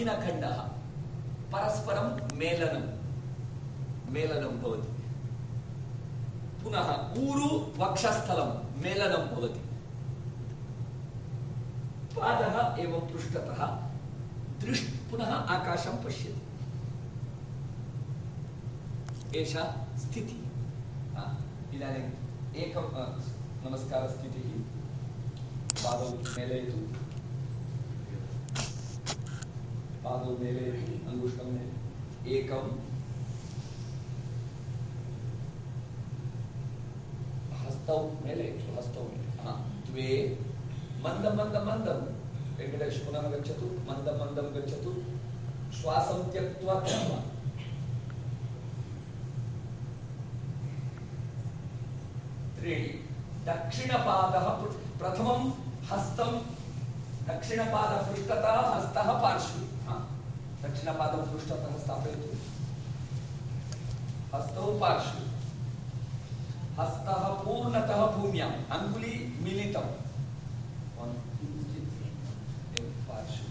मीनखण्डः। परस्परं मेलनं। मेलनं भवति। पुनः ऊरु वक्षस्थलं मेलनं भवति। पादः एवं पृष्ठतः। दृष् पुनः आकाशं पश्यति। एषा स्थितिः। इदानीम् एकं नमस्कारस्थितिः। पादौ मेलयतु। पादौ मेलयतु अङ्गुष्ठं मेलयतु एकं हस्तौ मेलयतु हस्तौ मेलयतु हा, द्वे। मन्दं मन्दं मन्दं वेङ्कटेश पुनः गच्छतु। मन्दं मन्दं गच्छतु। श्वासं त्यक्त्वा त्यक्त्वा त्रीणि। दक्षिणपादः प्रथमं हस्तं दक्षिणपादः पृष्ठतः हस्तः पार्श्वे। हा, दक्षिणपादं पृष्ठतः स्थापयतु। हस्तौ पार्श्वे। हस्तः पूर्णतः भूम्याम् अङ्गुली मिलितम् पार्श्वे।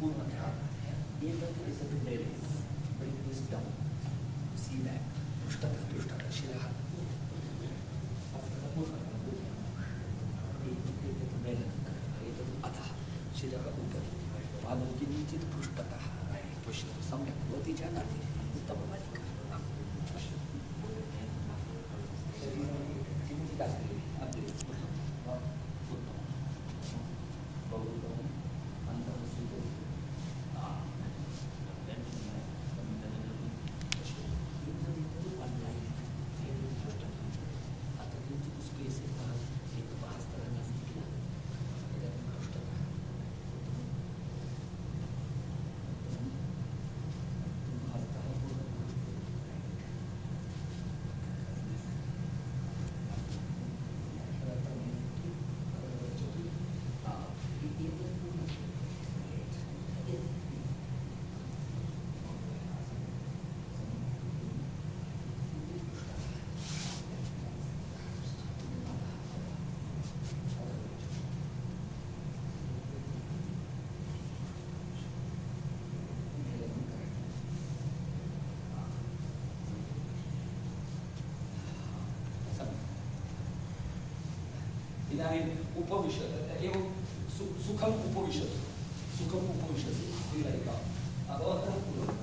पूर्णतः एतत् एतत् मेलयतु. Bring this down. See that. पृष्ठतः पृष्ठतः शिरः हस्तः पूर्णतः एतत् एतत् मेलनं कृत्वा एतत् अधः शिरः उपरि पादं किञ्चित् पृष्ठतः सम्यक् भवती जानाति उत्तमबालिका आम्, पश्यतु शरीरं किञ्चित् अस्ति अग्रे उत्तमम् उत्तमम् बहु उत्तमम् अन्तः स्वीकरोतु आम्. पश्यतु एतत् one line. एतत् पृष्ठतः अत्र किञ्चित् स्पेस् यतः एकः हस्तः नास्ति किल इदानीं पृष्ठतः हस्तः इदानीम् उपविशतु एवं सु सुखम् उपविशतु। सुखम् उपविशतु श्रीललिका भवतः पूर्वं